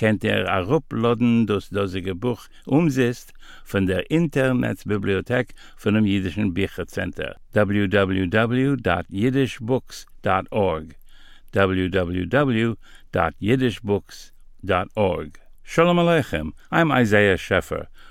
kennt er arupladen das dasige buch umsetzt von der internetbibliothek von dem jidischen bichercenter www.jidishbooks.org www.jidishbooks.org shalom aleichem i'm isaiah scheffer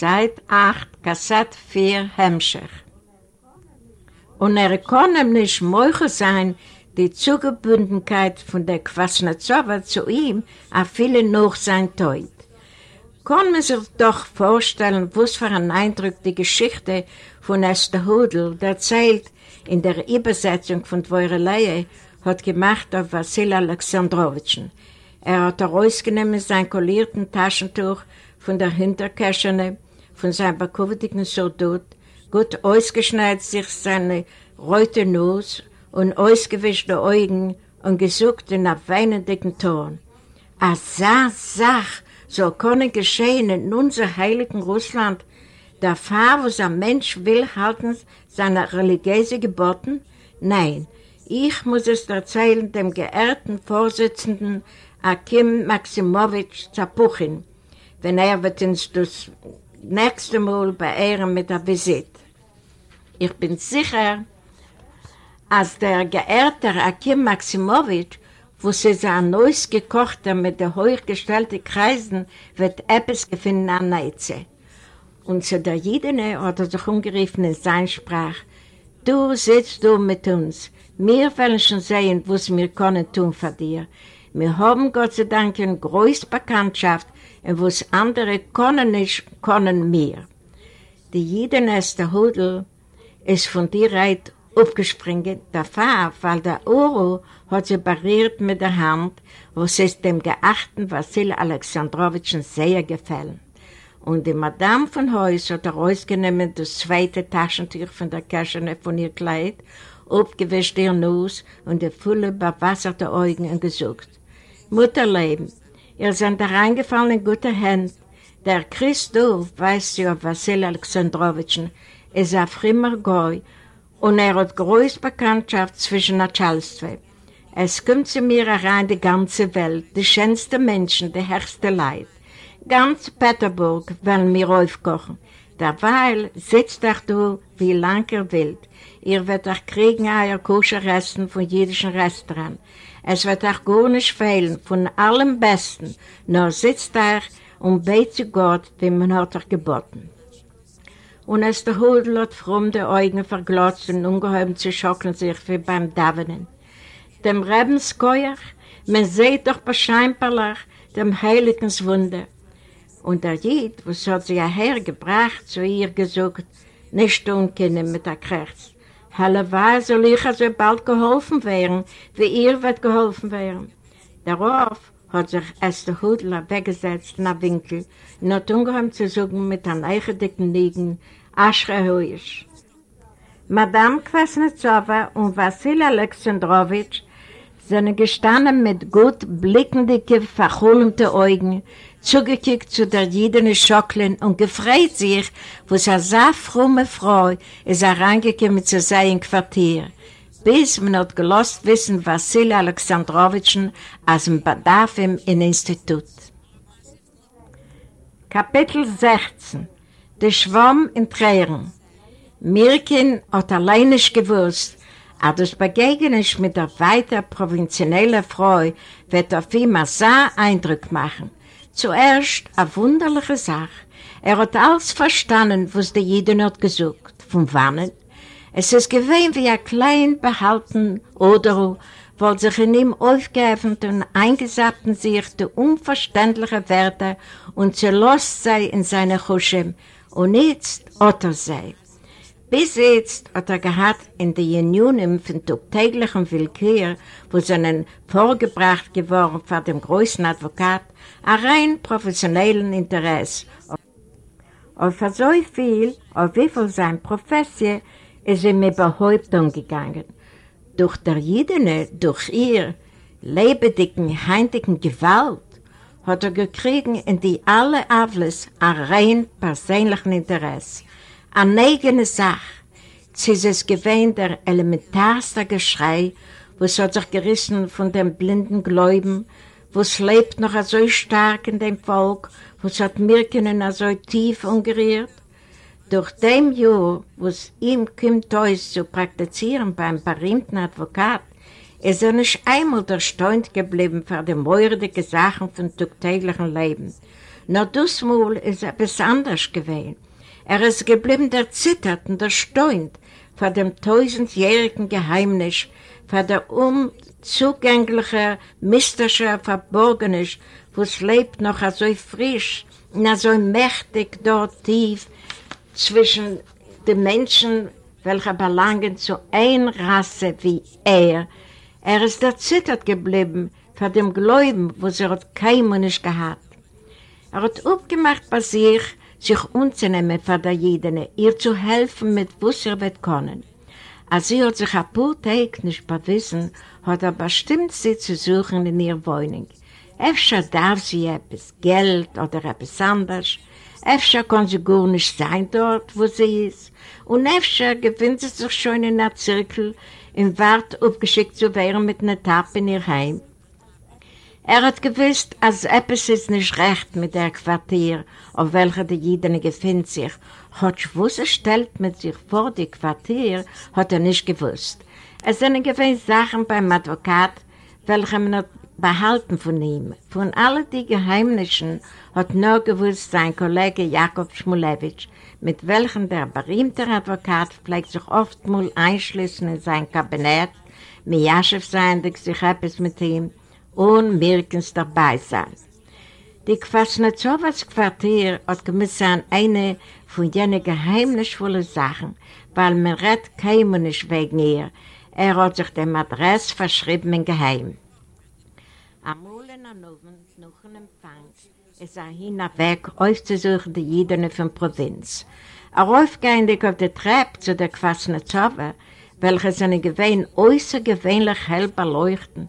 Seit 8, Kassett 4, Hemmscher. Und er kann ihm nicht möglich sein, die Zugebundenheit von der Kwasnetzowa zu ihm, a viele noch sein Teut. Kann man sich doch vorstellen, was für einen Eindruck die Geschichte von Esther Hudel erzählt in der Übersetzung von Dvorelei hat gemacht auf Vassil Alexandrowitschen. Er hat herausgenommen sein kollierten Taschentuch von der Hinterkäschene, von seinem bekuvitigen Soldat, gut ausgeschneit sich seine reute Nuss und ausgewischte Augen und gesucht in einem weinenden Ton. A sa Sach soll können geschehen in unser heiligen Russland, der Fahr, was ein Mensch will, halten seine religiöse Geboten? Nein, ich muss es erzählen dem geehrten Vorsitzenden Akim Maximowitsch Zapuchin, wenn er wird uns das nächste Mal beehren mit der Visit. Ich bin sicher, als der geehrte Akim Maximowitsch, wo sie sein neues gekochter mit den hochgestellten Kreisen, wird etwas gefunden an Neize. Und zu der Jidene hat er sich umgerufen in seiner Sprache, du sitzt du mit uns, wir wollen schon sehen, was wir können tun für dir. Wir haben Gott sei Dank eine große Bekanntschaft, und was andere können nicht, können wir. Die Jideneste Hudel ist von dir reit aufgesprungen, davor, weil der Oro hat sie barriert mit der Hand, was es dem geachten Vassil Alexandrowitschen sehr gefallen. Und die Madame von Heus hat herausgenommen das zweite Taschentuch von der Kaschene von ihr Kleid, aufgewischt ihr Nuss und die volle bewasserte Augen und gesucht. Mutterleben, ihr seid reingefallen in gute Hände. Der Christoph, weiß ja Vassil Alexandrowitschen, ist ein frimmer Goy und er hat große Bekanntschaft zwischen Natschalstwe. Es kommt zu mir herein die ganze Welt, die schönsten Menschen, die herrste Leid. Ganz Peterburg wollen wir aufkochen. Derweil sitzt er du, wie lang er will. Ihr werdet auch kriegen euer Koscherresten von jüdischen Restaurant. Es wird auch gar nicht fehlen von allem Besten, nur sitzt er und bet zu Gott, wie man hat er geboten. Und als der Hudel hat fremde Augen verglotzt und ungeheuer zu schocken sich wie beim Davenen. Dem Rebenskeuer, man sieht doch bescheinbarlich dem heiligen Wunder. Und der Jid, was hat sie hergebracht, zu ihr gesagt, nicht tun können mit der Kerz. Halleweil soll ich also bald geholfen werden, wie ihr wird geholfen werden. Darauf hat sich Esther Hudler weggesetzt in der Winkel und hat ungeheuer zu suchen mit einem eichedicken Liegen, Aschre Hoisch. Madame Kwasnetsova und Vassil Alexandrowitsch sind gestanden mit gut blickenden, verhohlenden Augen, zugekickt zu der jüdischen Schocklen und gefreut sich, wo eine so fromme Frau ist herangekommen zu seinem Quartier, bis man hat gelost wissen, Vassil Alexandrowitschen als ein Bedarf im Institut. Kapitel 16 Der Schwamm in Tränen Mirkin hat allein nicht gewusst, aber das Begegnen mit der weiter provinziellen Frau wird auf ihn so Eindruck machen. Zuerst eine wunderliche Sache. Er hat alles verstanden, was der Jeden hat gesucht. Von wann? Es ist gewesen wie ein klein behalten Oder, weil sich in ihm aufgeöffnet und eingesappten sich die unverständlichen Werte und zerlost sei in seine Huschem und jetzt Otto sei. Bis jetzt hat er gehabt in den Unionen von täglichen Willkür, wo seinen vorgebracht geworden von dem größten Advokat, ein rein professionellen Interesse. Auf so viel, auf wie viel seine Profession, ist ihm überhaupt umgegangen. Durch der Jidene, durch ihr lebendigen, heintigen Gewalt, hat er gekriegt in die alle Avles ein rein persönlichen Interesse. Eine eigene Sache. Sie ist es gewähnt der elementarste Geschrei, was hat sich gerissen von dem blinden Gläuben, was lebt noch so stark in dem Volk, was hat Mirkenen so tief umgerührt. Durch dem Jahr, was ihm kommt, uns zu praktizieren beim berühmten Advokat, ist er nicht einmal erstaunt geblieben für die mordige Sachen von täglichen Leben. Nur das Mal ist er besonders gewesen. Er ist geblieben erzittert und erstaunt vor dem tausendjährigen Geheimnis, vor der unzugänglichen, mystischen Verborgenes, was lebt noch so frisch und so mächtig dort tief zwischen den Menschen, welche belangen zu einer Rasse wie er. Er ist erzittert geblieben vor dem Glauben, was er hat keinem nicht gehabt. Er hat aufgemacht bei sich, sich unzunehmen von der Jedene, ihr zu helfen, mit was er wird können. Als sie hat sich ein paar Tage nicht bewiesen, hat er bestimmt sie zu suchen in ihrer Wohnung. Efter darf sie etwas Geld oder etwas anderes. Efter kann sie gar nicht sein dort, wo sie ist. Und efter gewinnt sie sich schon in einer Zirkel, im Wart aufgeschickt zu werden mit einer Tappe in ihr Heim. Er hat gewusst, als etwas ist nicht recht mit der Quartier, auf welcher die Jiden befindet sich. Hat er stellt mit sich vor die Quartier, hat er nicht gewusst. Es sind gewisse Sachen beim Advokat, welche man hat behalten von ihm. Von allen die Geheimnissen hat nur gewusst sein Kollege Jakob Schmulewitsch, mit welchem der berühmte Advokat pflegt sich oft mal einschließen in sein Kabinett, mit Jaschew sein, sich etwas mit ihm, und Mirkens dabei sein. Die Kwasnetzowas Quartier hat gemisst sein eine von jenen geheimnisvollen Sachen, weil man redt keinem nicht wegen ihr. Er hat sich dem Adress verschrieben im Geheim. Am Molen an Oven, noch ein Empfang, ist er hinweg aufzusuchen die Jiden von Provinz. Er aufgehend auf der Treppe zu der Kwasnetzowa, welche seine Gewehen äußergewöhnlich hell beleuchten,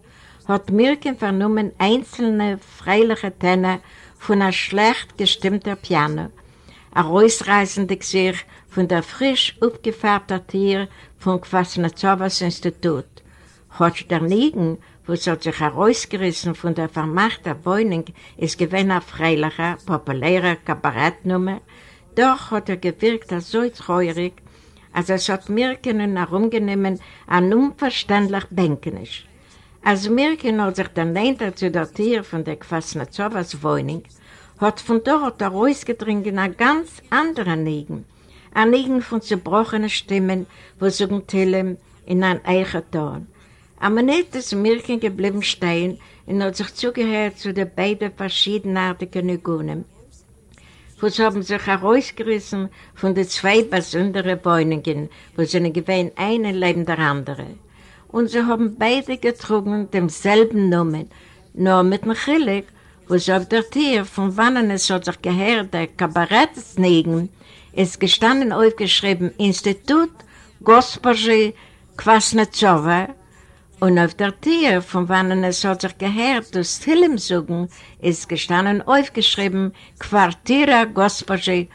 hat Mirken vernommen einzelne freiliche Tänne von einer schlecht gestimmten Piano, ein ausreißender Gesicht von der frisch aufgefärbten Tier vom Kwasnetzowas Institut. Hat der Nigen, wo es hat sich herausgerissen von der vermachten Wohnung, ist gewinn ein freilicher, populärer Kabarettnummer, doch hat er gewirkt als so treurig, als es hat Mirken herumgenommen an unverständlich Bänkenisch. Als Mirkin hat sich dann lehnter zu der Tür von der Kwasnetzowas Wohnung, hat von dort herausgedrungen ein ganz anderer Nigen. Ein Nigen von zerbrochenen Stimmen, wo sogen Tillem in ein Eicherton. Aber nicht ist Mirkin geblieben stehen und hat sich zugehört zu den beiden verschiedenartigen Nigunen. wo sie haben sich herausgerissen von den zwei besonderen Wohnungen, wo sie gewähnen, einen neben der andere und sie haben beide getrunken demselben Namen, nur mit dem Chilik, wo sie auf der Tür, von wann es hat sich gehört, der Kabarettsnegen, ist gestanden aufgeschrieben Institut Gospodzi Kwasnetzowa und auf der Tür, von wann es hat sich gehört, das Filmsuchen, ist gestanden aufgeschrieben Quartiera Gospodzi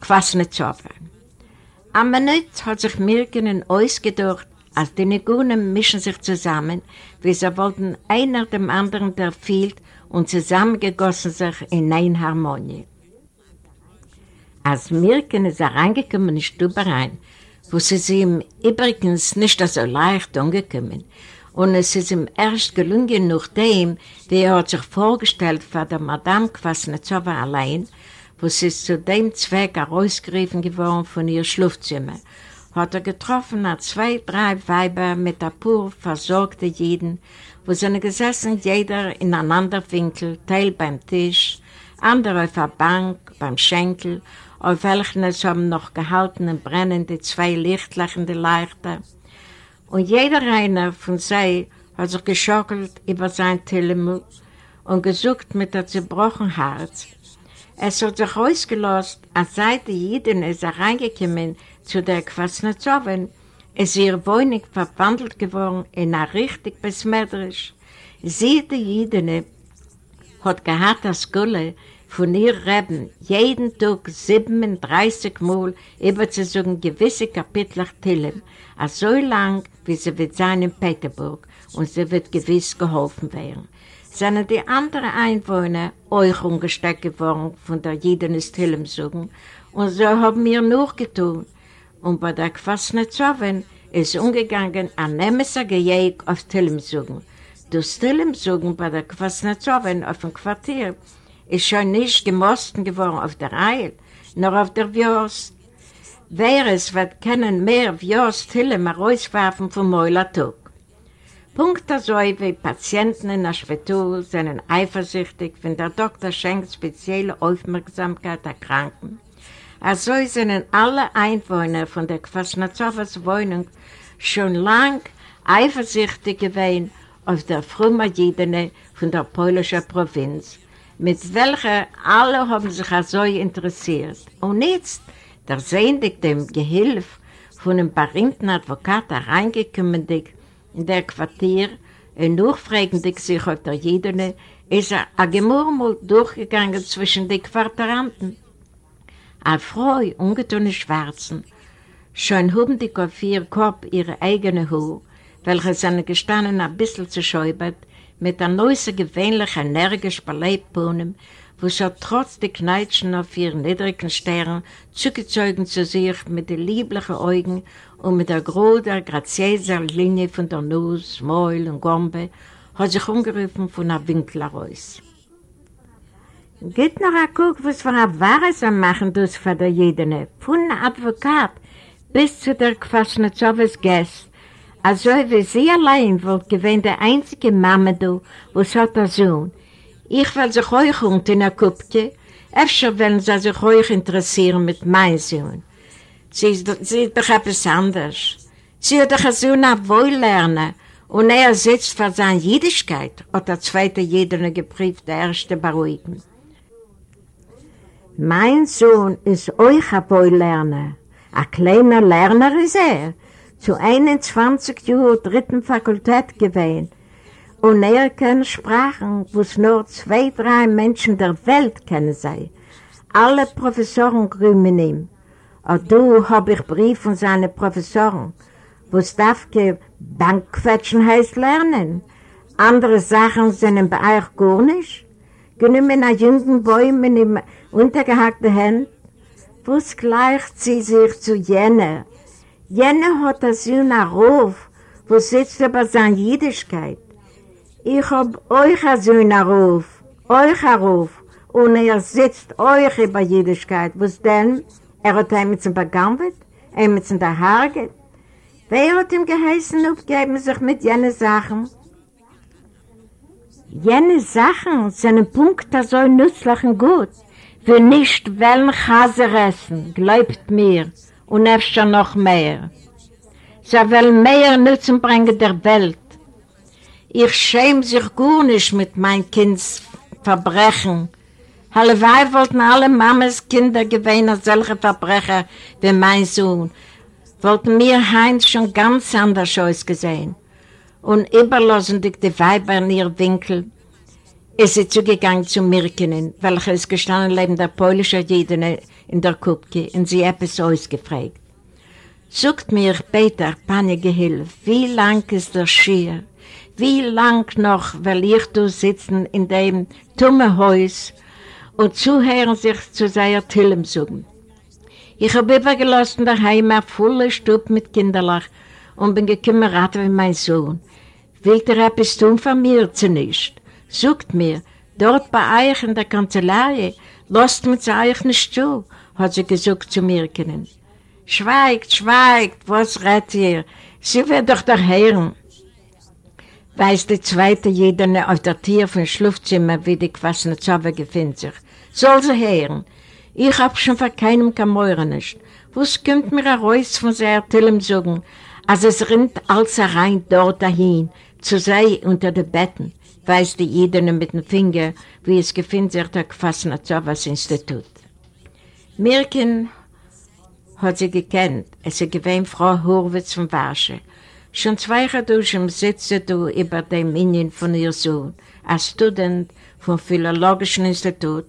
Kwasnetzowa. Am Minute hat sich Mirken ausgedacht, als die Negunen mischen sich zusammen, wie sie wollten einer dem anderen der fehlt und zusammengegossen sich in eine Harmonie. Als Mirken ist er reingekommen in die Stube rein, wo sie sie ihm übrigens nicht so leicht umgekommen und es ist ihm erst gelungen, nachdem, wie er hat sich vorgestellt vor der Madame Kwasnetzowa allein, wo sie zu dem Zweck herausgerufen geworden von ihr Schlafzimmer hat er getroffen hat zwei, drei Weiber mit ein paar versorgte Jeden, wo sie gesessen, jeder in einander Winkel, Teil beim Tisch, andere auf der Bank, beim Schenkel, auf welchen es haben noch gehalten und brennende zwei lichtlachende Leichter. Und jeder einer von sie hat sich geschockelt über sein Telemut und gesucht mit der zerbrochenen Herz. Es hat sich ausgelost, als seit die Jiden ist reingekommen zu der Kwasnetzowen, ist ihre Wohnung verwandelt geworden in ein richtig besmetterisch. Sie, die Jiden, hat gehabt das Gulle von ihr Reben jeden Tag 37 Mal überzusagen gewisse Kapitel Tillem, so lang, wie sie wird sein in Peterburg und sie wird gewiss geholfen werden sind die anderen Einwohner euch umgesteckt geworden von der Jidenes Tillemsuchen und so haben wir noch getan. Und bei der Kwasnetzowen ist umgegangen ein Nemeser Gejäg auf Tillemsuchen. Das Tillemsuchen bei der Kwasnetzowen auf dem Quartier ist schon nicht gemosten geworden auf der Eil, nur auf der Wurst. Wer es wird kennen mehr Wurst Tillem herauswerfen vom Meulertag. Punkt so wie Patienten in der Schwetul sind eifersüchtig, wenn der Doktor schenkt spezielle Aufmerksamkeit der Kranken. Also sind alle Einwohner von der Kwasnazowas Wohnung schon lang eifersüchtig gewesen auf der Frumadidene von der polnischen Provinz, mit welcher alle haben sich so interessiert. Und jetzt, der sehendig dem Gehilf von einem berühmten Advokat hereingekommen in der Quartier und nachfragend sich auf der Jedene, ist er ein Gemurmel durchgegangen zwischen den Quartieranten. Eine Frau, ungetune Schwarzen, schon hoben die auf ihr Kopf ihre eigene Haar, welche seine gestanden ein bisschen zu schäubert, mit einer neuesten gewöhnlichen energisch Beleibbohnen, wo sie trotz der Kneitschen auf ihren niedrigen Sternen zugezogen zu sich mit den lieblichen Augen und mit der großen, graziösen Linie von der Nuss, Mäul und Gombe hat sich umgerufen von einer Winkel heraus. Geht noch ein Guck, was für ein Wahres wir machen, das für der Jedene, von Advokat bis zu der Kwasnetzows Gäste. Also wie sie allein wollte gewesen der einzige Mama, was hat der Sohn, ich will sich euch unter der Kupke, öfter wollen sie sich euch interessieren mit meinem Sohn. Sie ist, sie ist doch etwas anderes. Sie hat doch so eine Wohllernen und er sitzt für seine Jüdischkeit, hat der zweite Jedene geprüft, der erste beruhigen. Mein Sohn ist euch ein Wohllerner. Ein kleiner Lerner ist er. Zu 21 Jahren dritten Fakultät gewesen und er kann Sprachen, wo es nur zwei, drei Menschen der Welt kennen sei. Alle Professoren grümen ihm. Und du hab ich Brief von seinen Professoren, wo es darf Bankquetschen heißt lernen. Andere Sachen sind bei euch gar nicht. Genommen ein jungen Bäumen im untergehackten Händen, wo es gleicht sie sich zu Jenne. Jenne hat das Jünger Ruf, wo sitzt über seine Jüdischkeit. Ich hab euch so einen Ruf, euch einen Ruf, und er sitzt euch über Jüdischkeit. Was denn? Er hat ihn mit dem Begambet, er mit dem Haarget. Wer hat ihm geheißen, aufgeben sich mit jenen Sachen? Jene Sachen sind ein Punkt, der so nützlich und gut. Wir nicht wollen Chaser essen, glaubt mir, und öfter noch mehr. Sie wollen mehr Nutzen bringen der Welt. Ich schäme sich gar nicht mit mein Kinds Verbrechen. Hallewei wollten alle Mamas Kinder gewähnen solche Verbrecher wie mein Sohn. Wollten mir Heinz schon ganz anders ausgesehen. Und überlassen dich die Weiber in ihr Winkel, ist sie zugegangen zu Mirkenen, welche es gestanden neben der polnischen Jüdin in der Kupke und sie etwas ausgefragt. Sucht mir Peter, Panne Gehilf, wie lang ist der Schier? Wie lang noch will ich du sitzen in dem tummen Haus und zuhören sich zu seiner Tillem suchen? Ich habe übergelassen daheim eine volle Stube mit Kinderlach und bin gekommen, rate wie mein Sohn. Will der etwas tun von mir zu nicht? Sucht mir, dort bei euch in der Kanzlei, lasst mir zu euch nicht zu, hat sie gesagt zu mir können. Schweigt, schweigt, was rät ihr? Sie wird doch der Herren. Weiß die zweite Jedene auf der Tür vom Schlafzimmer, wie die Kwasnetzowe gefindet sich. Soll sie hören? Ich hab schon vor keinem Kameuren nicht. Was kommt mir heraus von seiner Tillem sagen, als es rinnt alles rein dort dahin, zu sei unter den Betten, weiß die Jedene mit dem Finger, wie es gefindet sich der Kwasnetzowas Institut. Mirkin hat sie gekannt, es ist gewähnt Frau Horwitz von Warsche. Schon zwei Duschen sitzt du über dem Minion von ihr Sohn, als Student vom Philologischen Institut,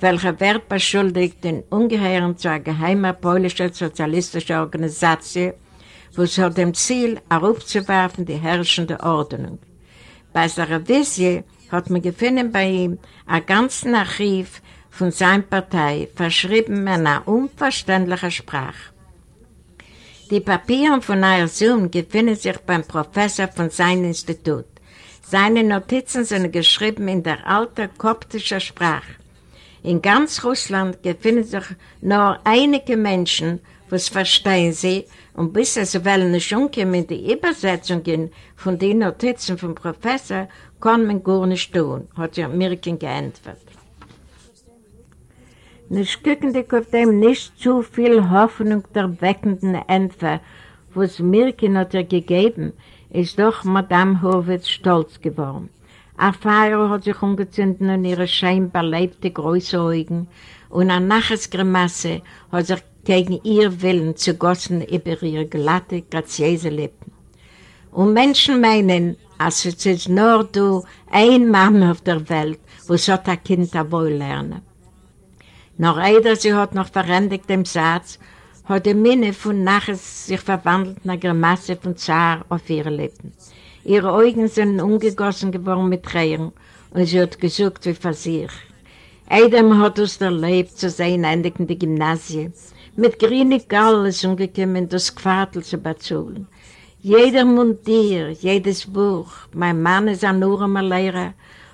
welcher wird beschuldigt, den Ungeheuren zu einer geheimen polnischen sozialistischen Organisation, wo es hat dem Ziel, aufzuwerfen die herrschende Ordnung. Bei der Revisie hat man gefunden bei ihm ein ganzes Archiv von seiner Partei, verschrieben in einer unverständlichen Sprache. Die Papiere von Sohn befinden sich beim Professor von seinem Institut. Seine Notizen sind geschrieben in der alten koptischen Sprache. In ganz Russland befinden sich nur einige Menschen, was verstehen sie, und bis es wollen nicht umkommen in die Übersetzungen von den Notizen vom Professor, kann man gar nicht tun, hat sich Mirkin geantwortet. Nicht guckendig auf dem nicht zu viel Hoffnung der weckenden Entfer, was Mirkin hat er gegeben, ist doch Madame Horwitz stolz geworden. Ein Feuer hat sich umgezündet in ihre scheinbar lebte große Augen und eine Nachesgrimasse hat sich gegen ihr Willen zugossen über ihre glatte, graziöse Lippen. Und Menschen meinen, als es ist nur du, ein Mann auf der Welt, wo so ein Kind wohl lernen. Noch eider sie hat noch verendigt dem Satz, hat die Minne von Naches sich verwandelt in eine Grimasse von Zar auf ihre Lippen. Ihre Augen sind umgegossen geworden mit Tränen und sie hat gesucht wie für sich. Eidem hat uns erlebt zu sein endig in die Gymnasie, mit grünen Galles umgekommen das Quartel zu bezahlen. Jeder Mundier, jedes Buch, mein Mann ist ein Urmer Lehrer,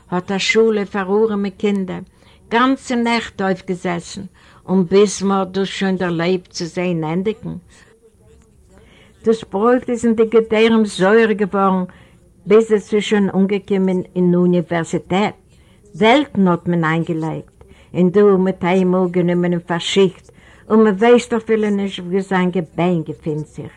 hat eine Schule für mit Kindern, ganze Nacht aufgesessen und bis man das schon erlebt zu sehen endigen. Das Brot ist in die Gedärme Säure geworden, bis es sich schon umgekommen in die Universität. Welten hat man eingelegt, und du mit einem Auge verschickt, und man weiß doch viele nicht, wie sein Gebein befindet sich.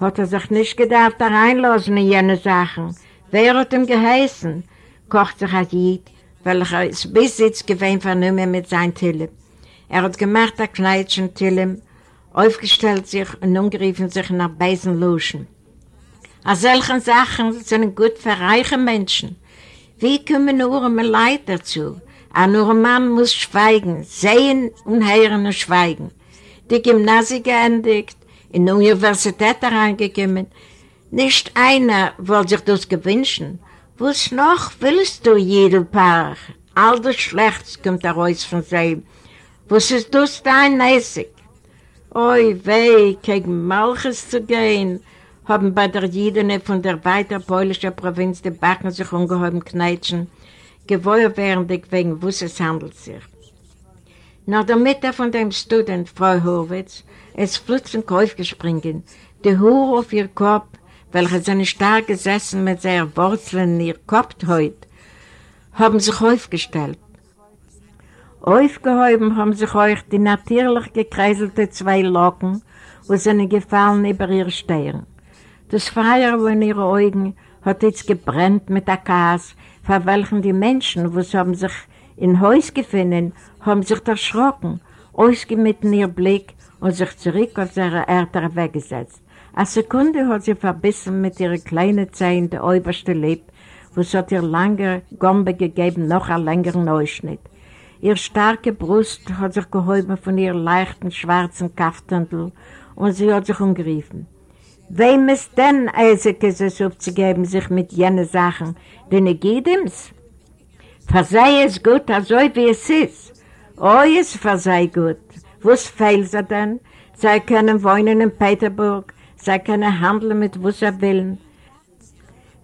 Hat er sich nicht gedacht, da reinlassen in jene Sachen. Wer hat ihm geheißen? Kocht sich ein Jid, welcher es bis jetzt gewähnt vernommen mit seinem Tillem. Er hat gemacht, ein Kleidchen Tillem, aufgestellt sich und umgeriefen sich nach Beisen Luschen. A solchen Sachen sind gut für reiche Menschen. Wie kommen nur um Leid dazu? Ein nur Mann muss schweigen, sehen und hören und schweigen. Die Gymnasie geendigt, in die Universität reingekommen. Nicht einer wollte sich das gewünschen. Was noch willst du, Jedelpaar? All das Schlechtes kommt heraus von sie. Was ist das dein Mäßig? Oi, weh, gegen Malches zu gehen, haben bei der Jidene von der weiter polnischen Provinz die Backen sich ungehoben kneitschen, gewohrwährendig wegen was es handelt sich. Nach der Mitte von dem Student, Frau Horwitz, ist plötzlich aufgespringen, die Hure auf ihr Kopf, welche sind stark gesessen mit seinen Wurzeln in ihr Kopf heute, haben sich aufgestellt. Aufgehoben haben sich euch die natürlich gekreiselte zwei Locken, wo sie gefallen über ihre Stirn. Das Feuer in ihren Augen hat jetzt gebrennt mit der Gas, vor welchen die Menschen, wo sie haben sich in Haus gefunden, haben sich erschrocken, ausgemitten ihr Blick und sich zurück auf ihre Erde weggesetzt. Eine Sekunde hat sie verbissen mit ihren kleinen Zehen der oberste Lipp, wo es hat ihr lange Gombe gegeben, noch einen längeren Ausschnitt. Ihr starke Brust hat sich gehoben von ihrem leichten schwarzen Kaftendel und sie hat sich umgeriefen. Wem ist denn Eiseke es aufzugeben, sich mit jenen Sachen, denn geht ihm's? Versei es gut, also wie es ist. Oh, es versei gut. Was fehlt sie denn? Sie können wohnen in Peterburg, sie können handeln mit was sie wollen.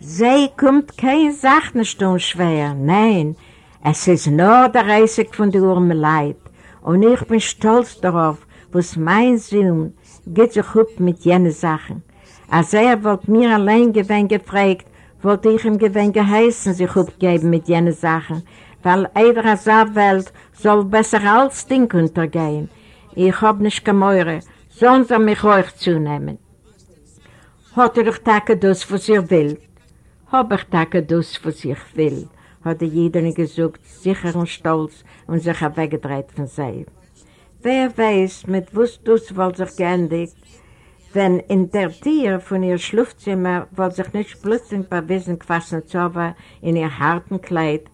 Sie kommt keine Sache nicht schwer, nein, es ist nur der Reisig von der Urme Leid. Und ich bin stolz darauf, was mein Sohn, geht sich up mit jenen Sachen. Als er wollte mir allein gewinn gefragt, wollte ich ihm gewinn geheißen, sich upgeben mit jenen Sachen, weil jeder Welt soll besser als Ding untergehen. Ich hab nicht gemäure, sonst er mich euch zunehmen. Hat er doch Tage das, was ihr will? Hab ich Tage das, was ich will, hat er jeder gesagt, sicher und stolz und sich weggedreht von sich. Wer weiß, mit was das wohl sich geendigt, wenn in der Tür von ihr Schlafzimmer wohl sich nicht plötzlich bei Wissen quassen Zauber in ihr harten Kleid,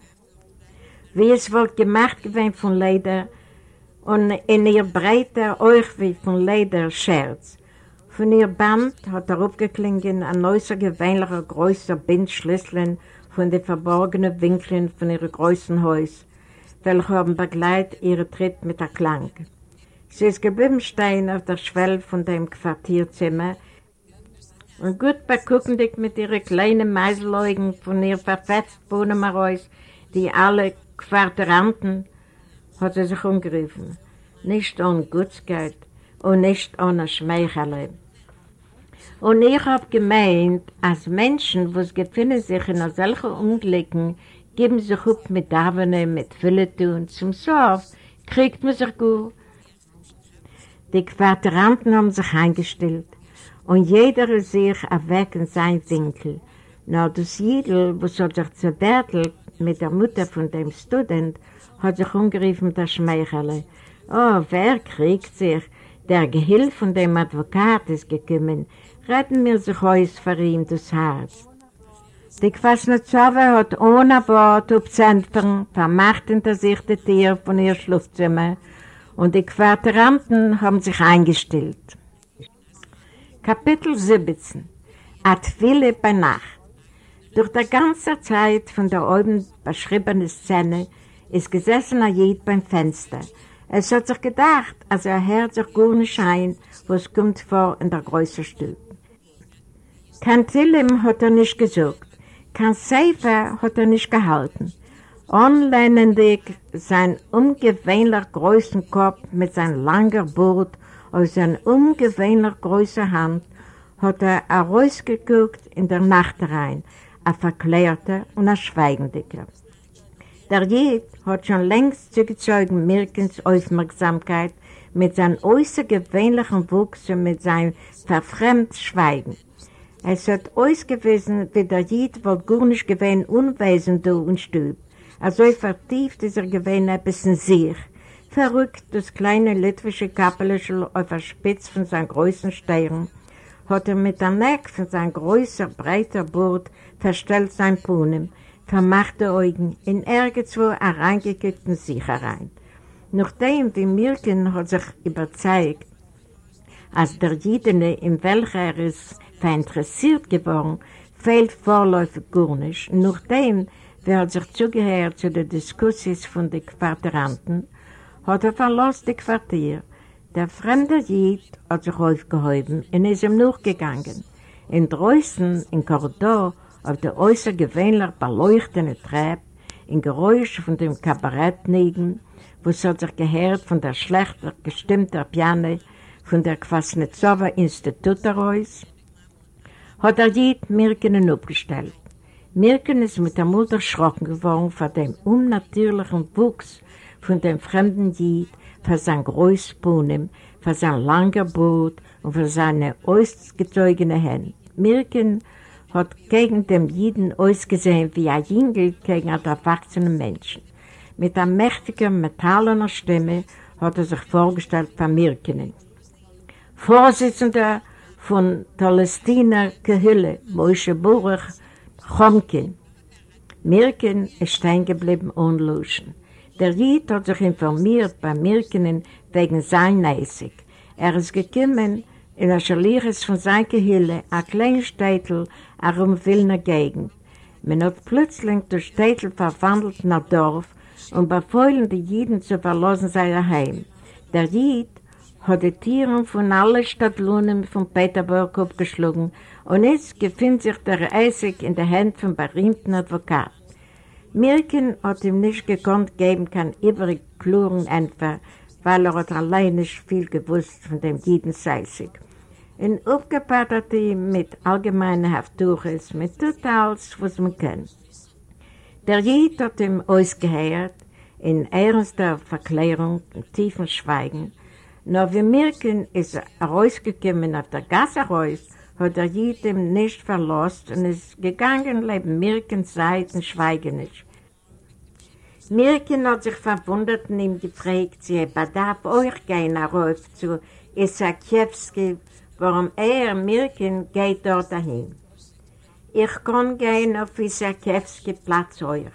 wie es wohl gemacht gewesen von Leder und in ihr breiter euch wie von Leder Scherz. Von ihr Band hat er aufgeklingen ein neuer gewöhnlicher größer Bindschlüsseln von den verborgenen Winkeln von ihrem großen Haus, welche haben begleitet ihre Tritt mit der Klang. Sie ist geblieben stehen auf der Schwelle von dem Quartierzimmer und gut beguckendig mit ihren kleinen Meiselaugen von ihr verfetzt Bohnen heraus, die alle Quartieranten, hat sie sich umgerufen. Nicht ohne Gutsgeld und nicht ohne Schmeichele. Und ich habe gemeint, als Menschen, die gefunden sich in solchen Unglücken, geben sich up mit Davene, mit Fülletun, zum Sof, kriegt man sich gut. Die Quartieranten haben sich eingestellt und jeder ist sich weg in sein Winkel. Nur das Jiedel, was hat sich zerbettelt mit der Mutter von dem Student, hat sich umgerufen, der Schmeichele. Oh, wer kriegt sich? Der Gehilfe von dem Advokat ist gekommen, retten mir sich aus für ihn das Herz. Die Kwasnetzowa hat ohne Wort auf Zentren vermacht sich die Tür von ihr Schlafzimmer und die Quartieranten haben sich eingestellt. Kapitel 17 Ad viele bei Nacht Durch die ganze Zeit von der oben beschriebenen Szene ist gesessen Ajit beim Fenster. Es hat sich gedacht, als er hört sich gut nicht ein, was kommt vor in der größeren Stube. Kein Tillim hat er nicht gesucht, kein Seifer hat er nicht gehalten. Unlehnendig sein ungewöhnlich großen Kopf mit seinem langen Bord auf seine ungewöhnlich große Hand hat er herausgeguckt in der Nacht rein, ein verklärter und ein schweigendiger. Der Jid hat schon längst zugezogen Mirkens Aufmerksamkeit mit seinem äußergewöhnlichen Wuchs und mit seinem verfremd Schweigen. Es hat ausgewiesen, wie der Jid wohl gar nicht gewesen unwesend und stüb. Also vertieft ist er gewesen ein bisschen sich. Verrückt das kleine litwische Kappelischl auf der Spitze von seinem großen Stern, hat er mit der Neck von seinem größer, breiter Bord verstellt sein Puhnen, vermachte Augen in irgendwo hereingeguckten sich herein. Nachdem wie Mirken hat sich überzeugt, als der Jidene, in welcher er ist verinteressiert geworden, fehlt vorläufig gar nicht. Nachdem, wer hat sich zugehört zu den Diskussions von den Quartieranten, hat er verlassen das Quartier. Der fremde Jid hat sich aufgehoben und ist ihm nachgegangen. In draußen, im Korridor, auf der äußergewöhnlich beleuchteten Treppe, in Geräusch von dem Kabarett neben, wo es hat sich gehört von der schlechter gestimmten Piano von der Kwasnetzowa Institut heraus, hat er Jid Mirkenen aufgestellt. Mirken ist mit der Mutter erschrocken geworden vor dem unnatürlichen Wuchs von dem fremden Jid, für sein großes Puhnen, für sein langer Boot und für seine ausgezogene Hände. Mirken hat gegen den Jiden ausgesehen wie ein Jüngel gegen einen erwachsenen Menschen. Mit einer mächtigen, metallener Stimme hat er sich vorgestellt von Mirkenen. Vorsitzender von Palästina Gehülle, Moshe Burach, Chomkin. Mirken ist stehen geblieben ohne Luschen. Der Jid hat sich informiert bei Mirkenen wegen sein Eisig. Er ist gekommen in der Schaliches von seiner Gehülle, ein kleines Städtel, herum Wilner Gegend. Man hat plötzlich das Städtel verwandelt nach Dorf und befeuillen die Jiden zu verlassen sein Heim. Der Jid hat die Tiere von allen Stadtlohnen von Peterburg aufgeschlagen und jetzt befindet sich der Eisig in der Hand vom berühmten Advokat. Mirken hat ihm nicht gekonnt geben kann übrig kluren Entfer, weil er hat allein nicht viel gewusst von dem Giden Seissig. Und aufgepattert ihm mit allgemeinen Haftuches, mit Totals, was man kennt. Der Jid hat ihm ausgehört, in ernster Verklärung, in tiefem Schweigen, nur wir merken, ist er rausgekommen auf der Gasse raus, hat der Jid ihm nicht verlost und ist gegangen, leben Mirken Seiten schweigen nicht. Mirken hat sich verwundert und ihm gefragt, sie bedarf euch gehen rauf zu Isakiewski, warum er, Mirken, geht dort dahin. Ich kann gehen auf Isakiewski Platz euch.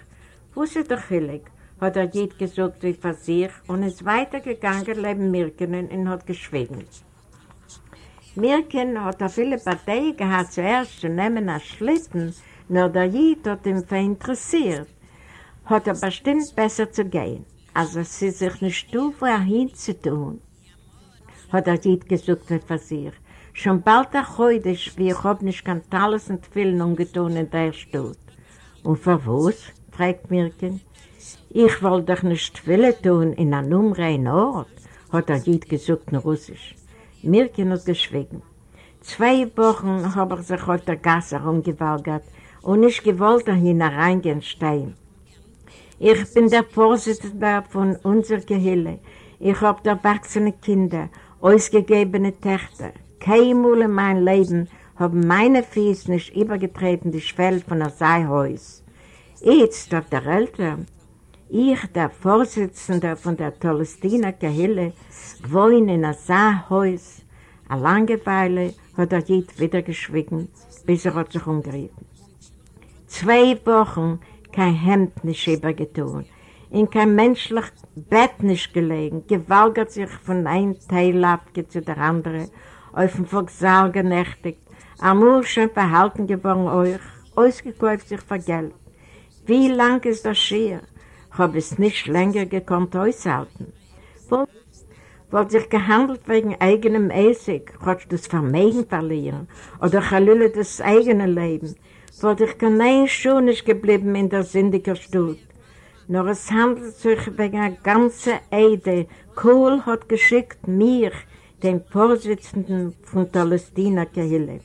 Wusset doch hillig, hat er Jid gesagt wie für sich und ist weitergegangen neben Mirken und hat geschwiegen. Mirken hat auch viele Parteien gehabt, zuerst zu nehmen als Schlitten, nur der Jid hat ihn verinteressiert, hat er bestimmt besser zu gehen. Also sie sich nicht er hinzutun, hat er Jid wie für sich. Schon bald auch heute, wie ich habe nicht ganz alles und viel umgetun in der Stadt. Und für was? fragt Mirken. Ich wollte doch nicht viele tun in einem unreinen Ort, hat er Jid gesagt in Russisch. Mirken hat geschwiegen. Zwei Wochen habe ich sich auf der Gasse herumgewalgert und nicht gewollt dahin reingehen stehen. Ich bin der Vorsitzende von unserer Gehille. Ich habe erwachsene Kinder, ausgegebene Töchter. Keinmal in meinem Leben haben meine Fies nicht übergetreten die Schwelle von der Seihäus. Jetzt, auf der Eltern, ich, der Vorsitzende von der Tolestiner Gehille, wohne in einem Saarhaus. Eine Langeweile hat er jetzt wieder geschwiegen, bis er sich umgerieben. Zwei Wochen kein Hemd nicht übergetun, in kein menschliches Bett nicht gelegen, gewalgert sich von einem Teilabge zu der anderen, auf dem Volkssaal genächtigt, amur schon verhalten geworden euch, ausgekäuft sich für Geld. Wie lang ist das schier? Habe es nicht länger gekonnt aushalten. Wollte sich gehandelt wegen eigenem Essig, hat das Vermögen verlieren oder Chalülle das eigene Leben, wollte ich kein Schuh nicht geblieben in der sündiger Stutt. Nur es handelt sich wegen einer ganzen Eide. Kohl hat geschickt mir, den Vorsitzenden von Palästina Gehille.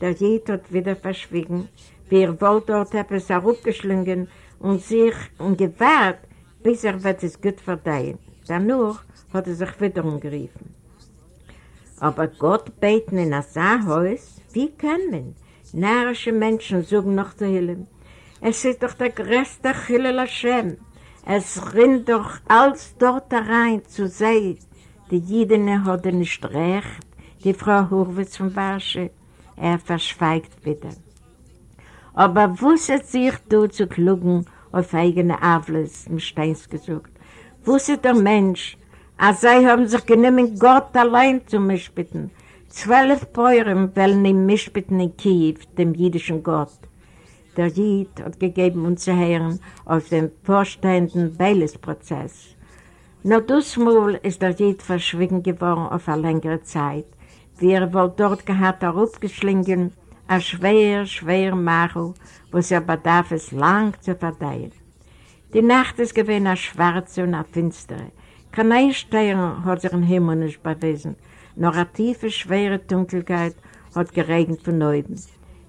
Der Jid hat wieder verschwiegen, wie er wollte dort etwas herabgeschlungen, und sich und gewahrt, bis er wird es gut verdient. Danach hat er sich wieder umgerufen. Aber Gott beten in ein Saarhaus, wie können? Närrische Menschen suchen noch zu Hillen. Es ist doch der größte Chilel Hashem. Es rinnt doch alles dort rein zu sehen. Die Jidene hat nicht recht, die Frau Hurwitz von Warsche. Er verschweigt wieder. Aber wusset sich du zu klugen auf eigene Avles, im Steins gesucht. Wusset der Mensch, als sie haben sich genommen, Gott allein zu mischbitten. Zwölf Päuren wollen ihm mischbitten in Kiew, dem jüdischen Gott. Der Jid hat gegeben uns zu hören auf dem vorstehenden Beiles-Prozess. Nur das Mal ist der Jid verschwiegen geworden auf eine längere Zeit, wie er wohl dort gehabt hat, aufgeschlingen, ein schwer, schwer Machel, wo es aber darf es lang zu verdeihen. Die Nacht ist gewesen eine schwarze und eine finstere. Kein Stern hat sich im Himmel nicht bewiesen, nur eine tiefe, schwere Dunkelheit hat geregnet von oben.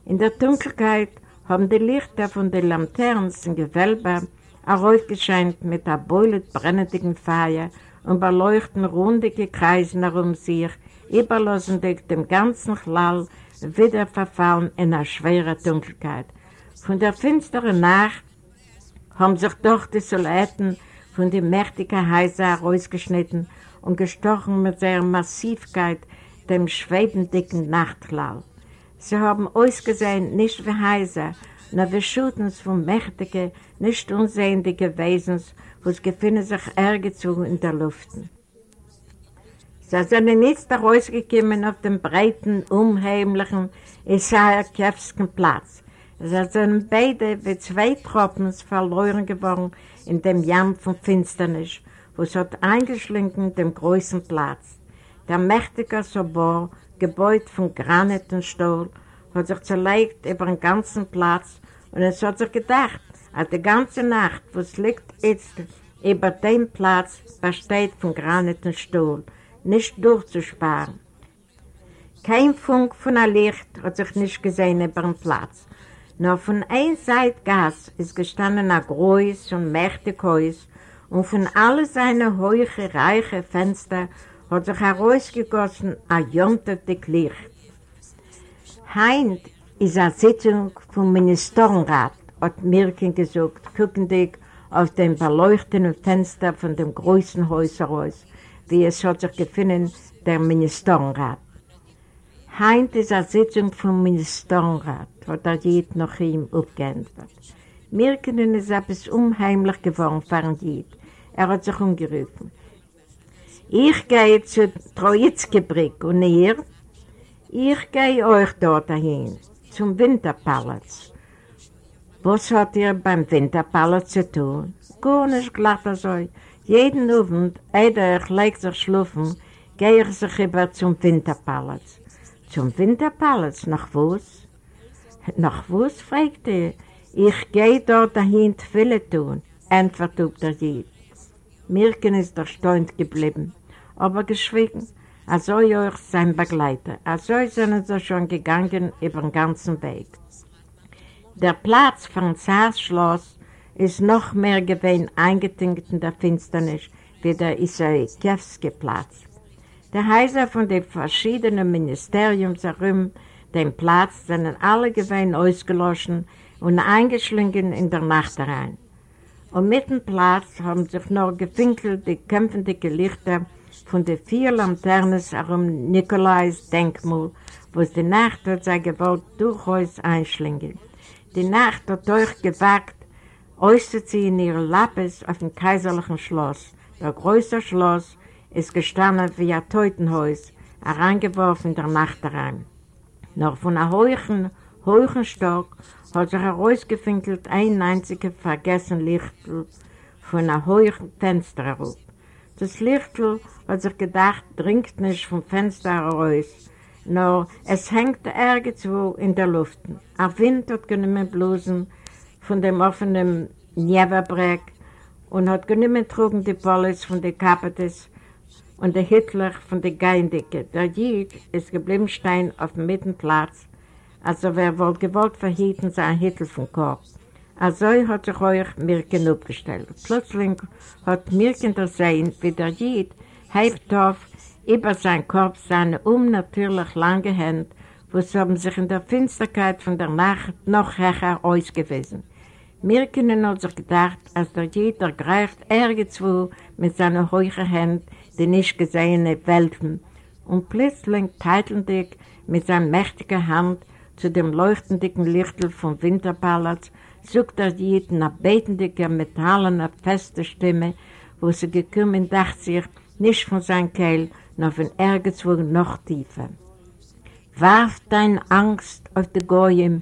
In der Dunkelheit haben die Lichter von den Lanternen im Gewölbe aufgescheint mit einer beulet brennendigen Feier und beleuchten rundige Kreise herum sich, überlassen durch den ganzen Klall wieder verfallen in eine schwere Dunkelheit. Von der finsteren Nacht haben sich doch die Soldaten von den mächtigen Häusern herausgeschnitten und gestochen mit seiner Massivkeit dem schwebendicken Nachtklall. Sie haben ausgesehen nicht wie Häuser, nur wie Schutens von mächtigen, nicht unsehendigen Wesens, wo es sich irgendwo in der Luft. Sie sind nicht herausgekommen auf dem breiten, unheimlichen Isaiah-Kewsken Platz. Sie sind beide wie zwei Tropfen verloren geworden in dem Jamm von Finsternis, wo es hat eingeschlinken dem großen Platz. Der mächtige Sobor, gebeut von Granit und Stahl, hat sich zerlegt über den ganzen Platz und es hat sich gedacht, als die ganze Nacht, wo es liegt jetzt Über dem Platz besteht von Graniten Stuhl, nicht durchzusparen. Kein Funk von einem Licht hat sich nicht gesehen über den Platz. Nur von einer Seite Gas ist gestanden ein großes und mächtiges Haus und von allen seinen hohen, reichen Fenstern hat sich herausgegossen ein jontetes Licht. Heint ist eine Sitzung vom Ministerrat, hat Mirkin gesagt, guckendig auf dem beleuchteten Fenster von dem größten Haus heraus, wie es hat sich gefunden, der Ministerrat. Heint ist eine Sitzung vom Ministerrat, hat er Jid noch ihm aufgeändert. Mirkin ist etwas unheimlich geworden für Jid. Er hat sich umgerufen. Ich gehe zur Trojitzke-Brick und ihr? Ich gehe euch dort dahin, zum Winterpalaz. Was hat ihr beim Winterpalaz zu tun? Gar nicht glatt so. Jeden Abend, ehe ich lege sich schlafen, gehe ich sich über zum Winterpalaz. Zum Winterpalaz, nach was? Nach was, fragt er. Ich gehe dort dahin viele tun, antwortet der Jid. Mirken ist erstaunt geblieben, aber geschwiegen, also euch sein Begleiter. Also sind sie schon gegangen über den ganzen Weg. Der Platz von Zars ist noch mehr gewesen eingetinkt in der Finsternis wie der Isaikowski-Platz. Der Häuser von den verschiedenen Ministerien herum, den Platz, sind alle gewesen ausgelöschen und eingeschlungen in der Nacht rein. Und mit dem Platz haben sich noch gefinkelt die kämpfenden Lichter von den vier Lanternen herum Nikolais Denkmal, wo es die Nacht hat sei gewollt durchaus einschlingen. Die Nacht hat euch gewagt, auszuziehen ihre Lappes auf dem kaiserlichen Schloss. Der größte Schloss ist gestanden wie ein Teutenhaus, in der Nacht rein. Noch von einem hohen, hohen Stock hat sich herausgefinkelt ein einziger vergessen Lichtel von einem hohen Fenster herauf. Das Lichtel hat sich gedacht, dringt nicht vom Fenster heraus, nur es hängt irgendwo in der Luft. Ein Wind hat genommen Blusen von dem offenen Nieverbreg und hat genommen trugen die Polis von den Kapetes und der Hitler von der Geindicke. Der Jid ist geblieben stein auf dem Mittenplatz also wer wohl gewollt verhieten sein Hittel vom Korb. Also hat sich euch Mirken aufgestellt. Plötzlich hat Mirken das sehen, wie der Jid hebt auf über sein Korb seine unnatürlich lange Hände, wo sie haben sich in der Finsterkeit von der Nacht noch höher ausgewiesen. Mirken hat sich gedacht, als der Jid ergreift irgendwo mit seinen hohen Händen die nicht gesehene Welten und plötzlich teitelndig mit seiner mächtigen Hand zu dem leuchtenden Lichtel vom Winterpalaz, sucht er jeden nach betendiger, metallener, fester Stimme, wo sie gekommen dachte sich, nicht von seinem Kehl, nur von irgendwo noch tiefer. Warf dein Angst auf die Goyim,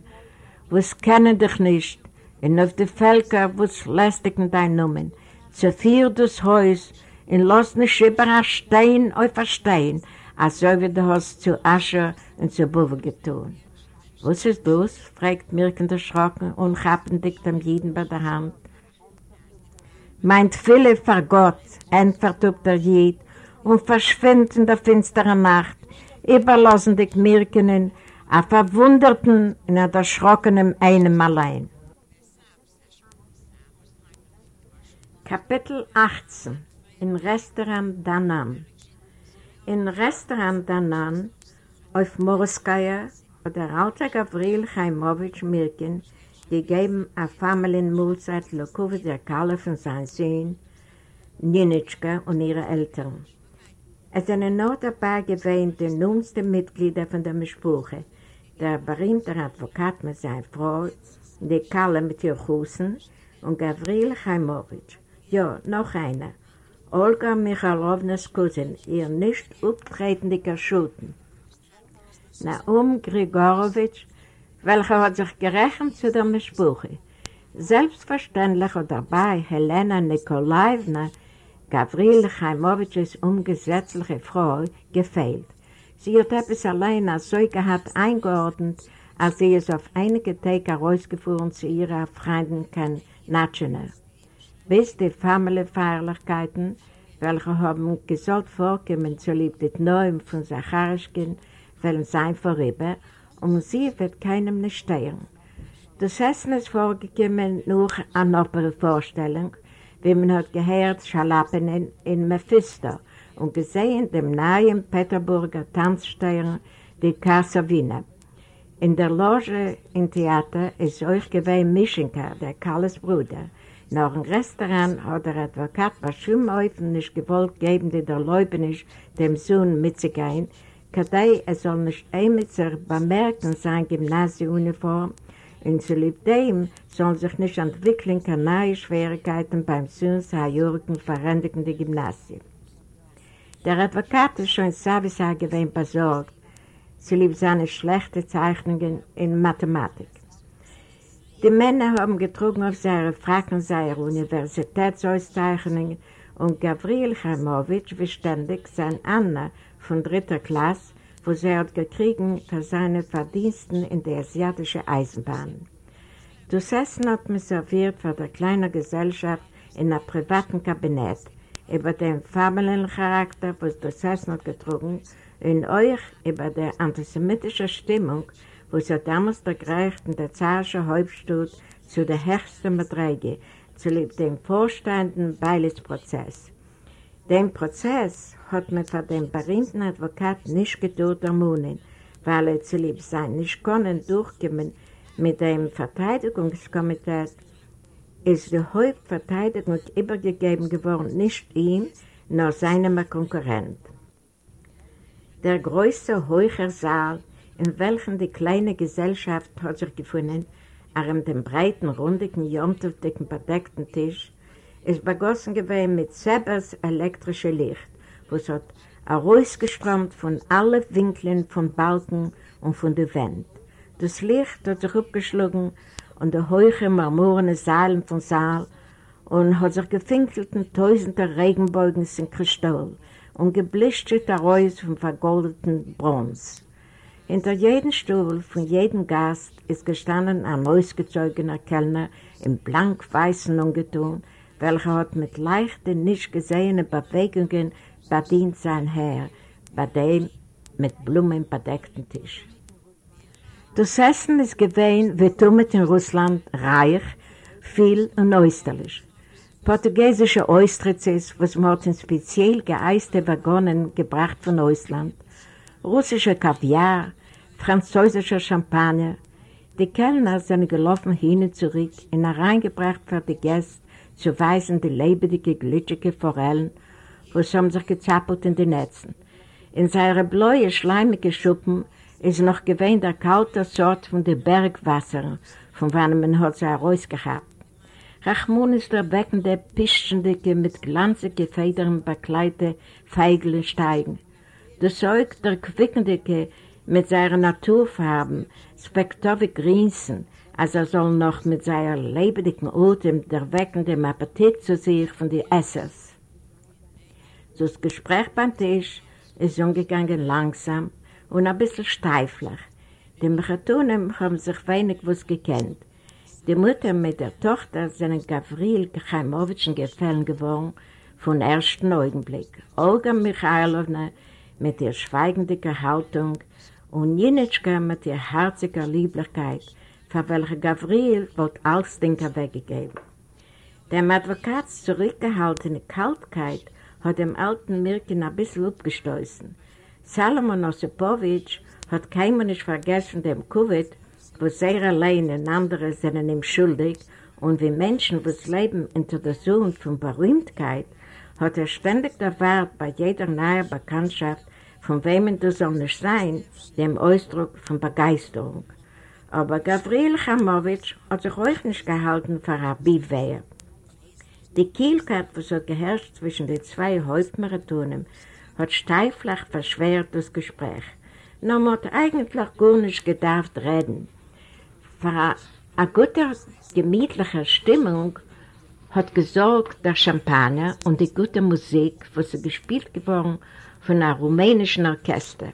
wo es kennen dich nicht, und auf die Völker, wo es lästigen dein Numen. Zerfier das Haus, und lass nicht über ein Stein auf ein Stein, als so wie du hast zu Asche und zu Buwe getan. Was ist das? fragt Mirken erschrocken und kappendig dem Jeden bei der Hand. Meint viele vor Gott, entfertigt der Jid und verschwindet in der finsteren Nacht, überlassen die Mirkenen, a verwunderten in der erschrockenen einem allein. Kapitel 18 In Restaurant Danan In Restaurant Danan auf Morskaya hat der alte Gavril Chaimowitsch Mirkin gegeben eine Familienmulzeit Lukowitz der Kalle von seinen Sohn, Ninitschka und ihre Eltern. Es sind noch dabei gewesen die nunsten Mitglieder von der Mischbuche, der berühmte Advokat mit seiner Frau, die Kalle mit ihr Hussen und Gavril Chaimowitsch. Ja, noch einer. Olga Michalownas Cousin, ihr nicht auftretender Schuten. Naum Grigorowitsch, welcher hat sich gerechnet zu der Mischbuche. Selbstverständlich hat dabei Helena Nikolaevna, Gavril Chaimowitschs ungesetzliche Frau, gefehlt. Sie hat etwas allein als so gehabt eingeordnet, als sie es auf einige Tage herausgefahren zu ihrer Freundin kann Natschener. Bis die Familienfeierlichkeiten, welche haben gesollt vorkommen zu lieb des Neuen von Zacharischkin, wollen sein vorüber, und sie wird keinem nicht stehen. Das Essen ist vorgekommen nur an einer Vorstellung, wie man hat gehört Schalappen in, Mephisto und gesehen dem nahen Peterburger Tanzsteuer die Casa Wiener. In der Loge im Theater ist euch gewesen Mischenka, der Karls Bruder. Nach dem Restaurant hat der Advokat was Schummäufen nicht gewollt geben, die der Leubenisch dem Sohn mitzugehen, kadei er soll nicht sich bemerken sein Gymnasieuniform und zu lieb dem sollen sich nicht entwickeln keine Schwierigkeiten beim Sohn seiner Jürgen verändernden Gymnasium. Der Advokat ist schon Savisar gewesen besorgt, zu lieb seine schlechten Zeichnungen in Mathematik. Die Männer haben getrunken auf seine Fragen seiner Universitätsauszeichnungen und Gavril Chaimowitsch beständig sein Anna von dritter Klasse, wo sie hat gekriegt für seine Verdiensten in der asiatischen Eisenbahn. Das Essen hat man serviert für die kleine Gesellschaft in einem privaten Kabinett, über den familiären Charakter, was das Essen hat getrunken, und euch über die antisemitische Stimmung, was er damals ergreift in der zarischen Hauptstadt zu der höchsten Beträge, zu dem vorstehenden Beilisprozess. Den Prozess hat man von dem berühmten Advokat nicht geduld ermunen, weil er zu lieb sein nicht konnte durchkommen mit dem Verteidigungskomitee ist die Hauptverteidigung übergegeben geworden, nicht ihm, nur seinem Konkurrent. Der größte, hohe Saal, in welchem die kleine Gesellschaft hat sich gefunden, an dem breiten, rundigen, jomtuftigen, bedeckten Tisch, ist begossen gewesen mit Sebers elektrische Licht, was hat herausgeströmt von allen Winkeln von Balken und von der Wand. Das Licht hat sich abgeschlagen und die hohen marmorenen Sälen vom Saal und hat sich gefinkelt in tausender Regenbogen in Kristall und geblischtet heraus vom vergoldeten Bronze. Hinter jedem Stuhl von jedem Gast ist gestanden ein ausgezogener Kellner im blank-weißen Ungetun, welcher hat mit leichten, nicht gesehenen Bewegungen bedient sein Herr, bei dem mit Blumen bedeckten Tisch. Das Essen ist gewesen, wie Tummet in Russland, reich, viel und österlich. Portugiesische Ostritzes, was man hat in speziell geeiste Waggonen gebracht von Ausland, russische Kaviar, französische Champagner. Die Kellner sind gelaufen hin und zurück und hereingebracht für die Gäste zu weisen die lebendige, glitschige Forellen, wo sie haben sich gezappelt in die Netzen. In seine bläue, schleimige Schuppen ist noch gewähnt der kalte Sort von den Bergwassern, von wann man hat sie herausgehabt. Rachmun ist der weckende, pischendicke, mit glanzigen Federn bekleidete Feigele steigen. Der Zeug der quickendicke, mit seinen Naturfarben, spektove Grinsen, als er soll noch mit seiner lebendigen Atem der weckende Appetit zu sich von den Essers. Das Gespräch beim Tisch ist umgegangen langsam und ein bisschen steiflich. Die Mechatunen haben sich wenig was gekannt. Die Mutter mit der Tochter sind Gavril Chaimowitschen gefallen geworden von ersten Augenblick. Olga Michailowna mit ihrer schweigenden Haltung und Jinitschka mit ihrer herzigen Lieblichkeit, für welche Gavril wird alles Dinge weggegeben. Dem Advokats zurückgehaltene Kaltkeit hat dem alten Mirkin ein bisschen abgestoßen. Salomon Osipowitsch hat keinem nicht vergessen dem Covid, wo sehr allein und andere sind ihm schuldig und wie Menschen, die leben unter der Sohn von Berühmtheit, hat er ständig erwartet bei jeder neuen Bekanntschaft, von wem du soll nicht sein, dem Ausdruck von Begeisterung. Aber Gabriel Chamowitsch hat sich auch nicht gehalten für Rabbi-Wehr. Die Kielkeit, was hat geherrscht zwischen den zwei Hauptmaratonen, hat steiflich verschwert das Gespräch. Nur man hat eigentlich gar nicht gedacht reden. Für eine gute, gemütliche Stimmung hat gesorgt der Champagner und die gute Musik, was sie gespielt geworden von einem rumänischen Orchester.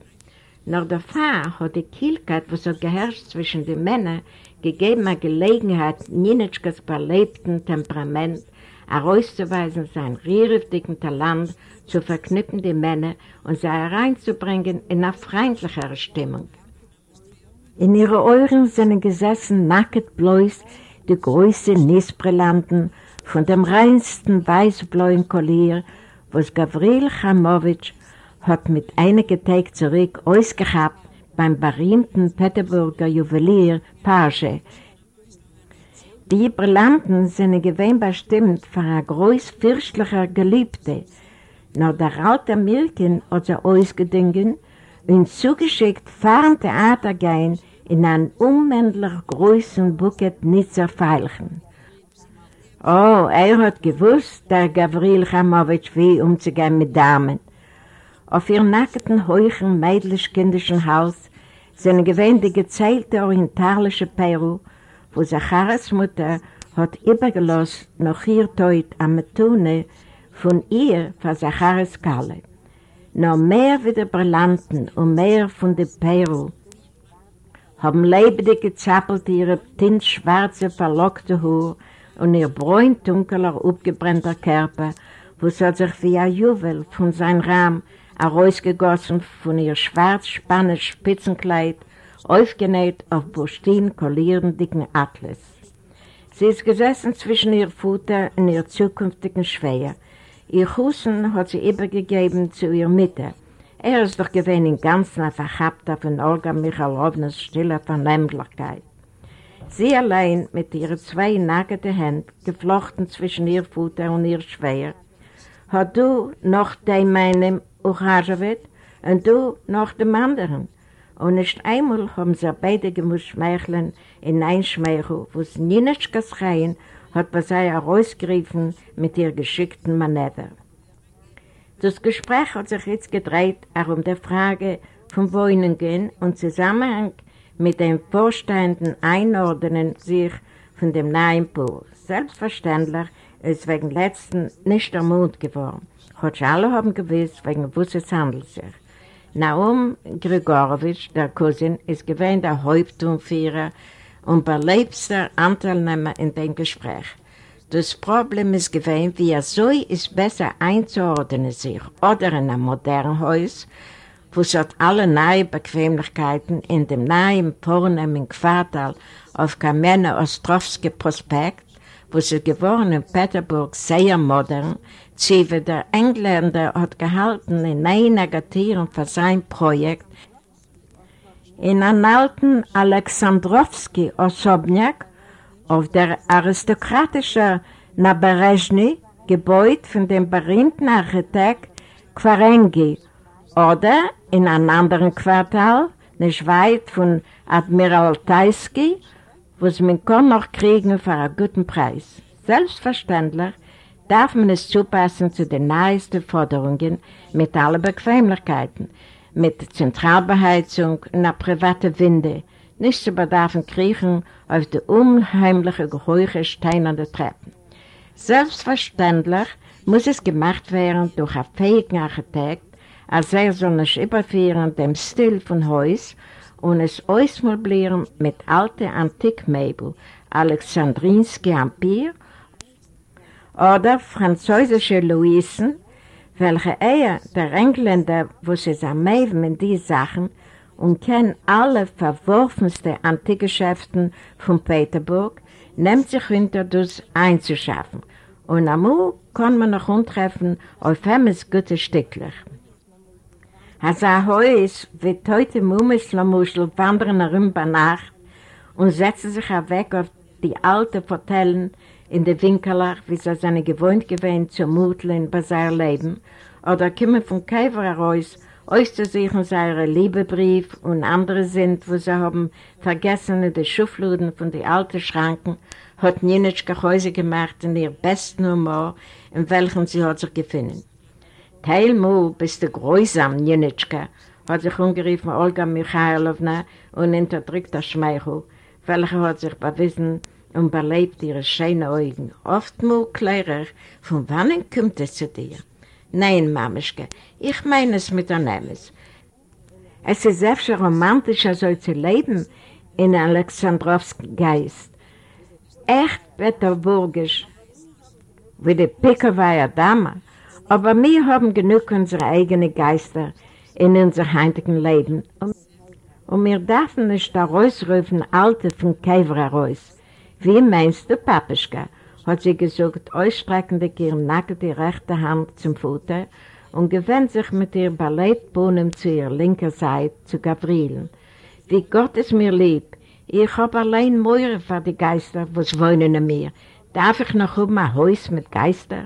Nach der Fahrt hat die Kielkeit, was hat geherrscht zwischen den Männern, gegeben eine Gelegenheit, Nienitschkas verlebten Temperament herauszuweisen sein rierhaftigen Talent zu verknüpfen die Männer und sie hereinzubringen in eine freundlichere Stimmung. In ihre Ohren sind gesessen nackt bloß die größten Nisbrillanten von dem reinsten weißblauen Collier, was Gavril Chamowitsch hat mit einigen Tagen zurück ausgehabt beim berühmten Peterburger Juwelier Page. Die Brillanten sind gewähnt bestimmt für eine groß fürstliche Geliebte, nur der alte Milken hat sie ausgedingen und zugeschickt fahren Theater gehen in einen unmännlich großen Bucket Nizzer Veilchen. Oh, er hat gewusst, der Gavril Chamowitsch, wie umzugehen mit Damen. Auf ihr nackten, heuchen, mädlich-kindischen Haus sind gewähnt die gezählte orientalische Peru, wo Zacharas Mutter hat übergelost noch hier teut am Metune von ihr für Zacharas Kalle. Noch mehr wie die Brillanten und mehr von der Peru haben lebendig gezappelt ihre tintschwarze, verlockte Haar und ihr bräun-dunkeler, aufgebrennter Körper, wo sie sich wie ein Juwel von seinem Rahmen herausgegossen von ihr schwarz-spanisch Spitzenkleid, aufgenäht auf Bustin kollierenden dicken Atlas. Sie ist gesessen zwischen ihr Futter und ihr zukünftigen Schwäher. Ihr Hussen hat sie übergegeben zu ihr Mitte. Er ist doch gewesen im Ganzen Verhabter von Olga Michalownas stiller Vernehmlichkeit. Sie allein mit ihren zwei nackten Händen, geflochten zwischen ihr Futter und ihr Schwer, hat du noch den meinem Uchajewit und du noch dem anderen. Und nicht einmal haben sie beide gemusst schmeicheln in ein Schmeichel, wo es nicht geschreien hat sie herausgerufen mit ihr geschickten Manöver. Das Gespräch hat sich jetzt gedreht auch um die Frage von Wohnungen und Zusammenhang mit dem vorstehenden Einordnen sich von dem neuen Pool. Selbstverständlich ist wegen letzten nicht der Mond Heute alle haben gewiss, wegen was es handelt sich. Naum Grigorowitsch, der Cousin, ist gewähnt der Haupttumführer und beleibster Anteilnehmer in dem Gespräch. Das Problem ist gewähnt, wie er so ist besser einzuordnen sich oder in einem modernen Haus, wo es hat alle neue Bequemlichkeiten in dem neuen, vornehmen Quartal auf Kamene Ostrowski Prospekt, wo sie geworden in Peterburg sehr modern, Zive der Engländer hat gehalten in einer Gatierung für sein Projekt. In einem alten Alexandrowski Osobniak auf der aristokratischen Naberezhny Gebäude von dem berühmten Architekt Quarengi oder in einem anderen Quartal, nicht weit von Admiral Wo es man kann noch kriegen für einen guten Preis. Selbstverständlich darf man es zupassen zu den neuesten Forderungen mit allen Bequemlichkeiten, mit Zentralbeheizung und einer privaten Winde, nicht zu bedarfen kriechen auf die unheimliche, geheuche steinerne Treppen. Selbstverständlich muss es gemacht werden durch einen fähigen Architekt, als er soll nicht überführen dem Stil von Haus und es ausmöblieren mit alten Antikmöbel, Alexandrinski Empire oder französische Luisen, welche er, der Engländer, wo sie sammeln in die Sachen und kennt alle verworfenste Antikgeschäften von Peterburg, nimmt sich hinter das einzuschaffen. Und amul kann man noch untreffen auf Hemmes gute Stücklich. Als er Häus wird heute Mumislamuschel wandern herum bei Nacht und setzen sich weg auf die alten Fortellen in der Winkelach, wie sie seine gewohnt gewesen zu muteln bei seinem Leben, oder kommen vom Käfer heraus, auszusuchen seine Liebebrief und andere sind, wo sie haben vergessen die Schufluden von den alten Schranken, hat Nienitschka Häuser gemacht in ihr besten Humor, in welchem sie hat sich gefunden. Teilmu bist du grusam, Nienitschka, hat sich umgerufen Olga Michailowna und unterdrückt das Schmeichel, welcher hat sich bewiesen, und belebt ihre schönen Augen. Oft mal klarer, von wann kommt es zu dir? Nein, Mamischke, ich meine es mit der Nemes. Es ist sehr romantischer, so zu leben in Alexandrowski Geist. Echt peterburgisch. wie die Pickerweiher Dame, aber wir haben genug unsere eigenen Geister in unser heutigen Leben. Und wir dürfen nicht herausrufen, Alte von Käfer heraus. Wie meinst du, Papischka? hat sie gesagt, ausstreckend ihre nackte rechte Hand zum Futter und gewendet sich mit ihr Ballettbohnen zu ihrer linken Seite zu Gabrielen. Wie Gott ist mir lieb, ich habe allein Meure für die Geister, was wohnen in mir. Darf ich noch um ein Haus mit Geister?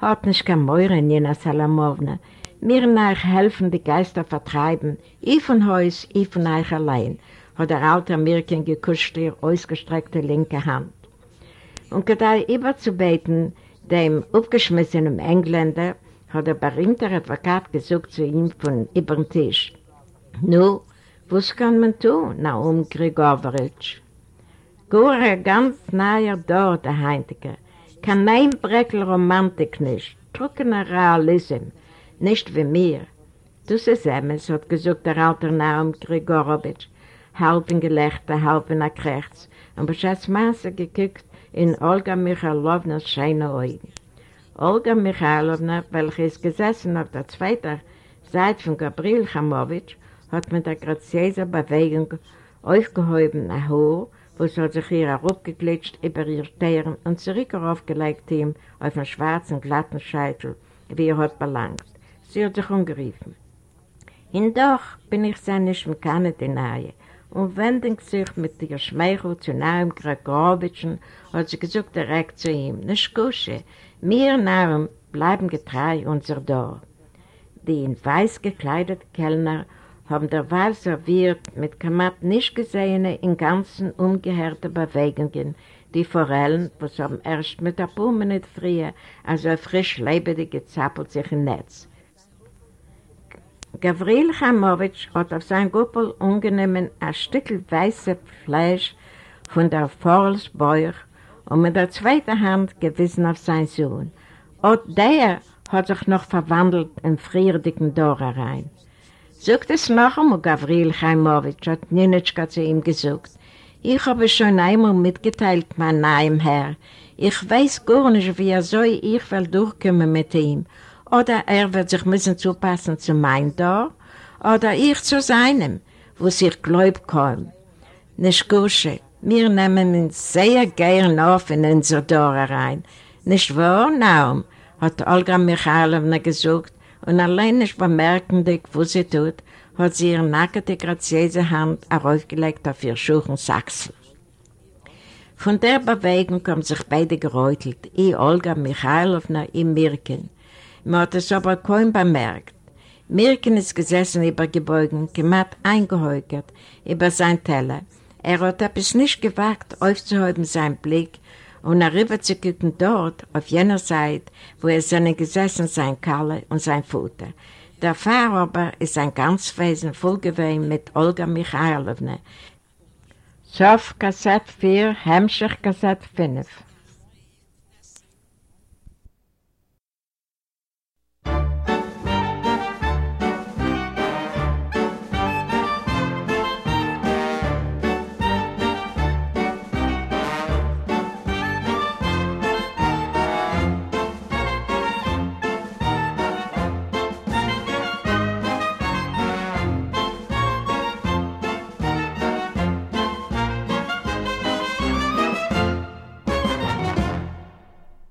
Hat nicht kein Meure, Nina Salamowna. Mir nach helfen die Geister vertreiben, ich von Haus, ich von euch allein, hat der alte Mirken gekuscht ihr ausgestreckte linke Hand und gedei überzubeten, dem aufgeschmissenen Engländer, hat der berühmte Advokat gesagt zu ihm von über dem Tisch. Nu, was kann man tun, Naum Grigorowitsch? Gore ganz nahe dort, der Heintige. Kein Einbreckel Romantik nicht, trockener Realism, nicht wie mir. Das ist es, hat gesagt der alte Naum Grigorowitsch, halb in Gelächter, halb in Akrechts, und bescheiß Maße gekickt in Olga Michailownas scheine Augen. Olga Michailowna, welche ist gesessen auf der zweiten Seite von Gabriel Chamowitsch, hat mit der graziösen Bewegung aufgehoben Haar, sie hat sich ihr herabgeglitscht über ihr Stirn und zurück aufgelegt ihm auf einen schwarzen, glatten Scheitel, wie er hat belangt. Sie hat sich umgerufen. Und doch bin ich seine Schmekane die Nähe, und wendend sich mit ihr Schmeichel zu nahem Gregorowitschen, hat sie gesagt direkt zu ihm, nicht kusche, wir Narren bleiben getreu unser Dorf. Die in weiß gekleideten Kellner haben derweil serviert mit Kamat nicht gesehene in ganzen umgehörte Bewegungen, die Forellen, was haben erst mit der paar Minuten früher, also frisch lebendig gezappelt sich im Netz. Gavril Chamowitsch hat auf sein Guppel ungenommen ein Stück weißes Fleisch von der Vorlsbäuch und mit der zweiten Hand gewissen auf seinen Sohn. Und der hat sich noch verwandelt in frierdicken Dora. Sogt es noch einmal, Gavril Chaimowitsch, hat Ninitschka zu ihm gesagt. Ich habe schon einmal mitgeteilt, mein neuem Herr. Ich weiß gar nicht, wie er soll ich will durchkommen mit ihm. Oder er wird sich müssen zupassen zu meinem Dorf, oder ich zu seinem, wo sich Gläub kommt. Nicht Gusche, wir nehmen uns sehr gern auf in unser Dorf rein. Nicht wahr, Naum? hat Olga Michalowna gesagt, und allein nicht bemerkendig, wo sie tut, hat sie ihre nackte, graziöse Hand aufgelegt auf ihr Schuchen Sachsel. Von der Bewegung haben sich beide geräutelt, ich Olga Michailowna, ich Mirken. Man hat es aber kaum bemerkt. Mirken ist gesessen übergebeugen, gemacht eingehäukert über sein Teller. Er hat etwas nicht gewagt, aufzuheben seinen Blick und rüber zu gucken dort, auf jener Seite, wo er seine gesessen sein Kalle und sein Futter. Der Fahrer aber ist ein ganz Wesen voll gewesen mit Olga Michailowna. Sof Kassett 4, Hemmschicht Kassett 5.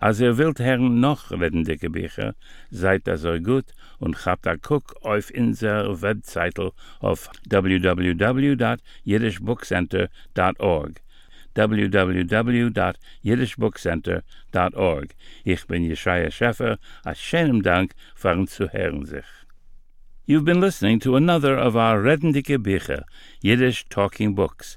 Als ihr wilt hern noch redende Gebücher, seid das so gut und habt a guck auf inser Webseite auf www.jiddishbookcenter.org www.jiddishbookcenter.org Ich bin Jeschaya Schäfer, a schönem Dank, fahren zu hören sich. You've been listening to another of our Redendike Bücher, Yiddish talking books,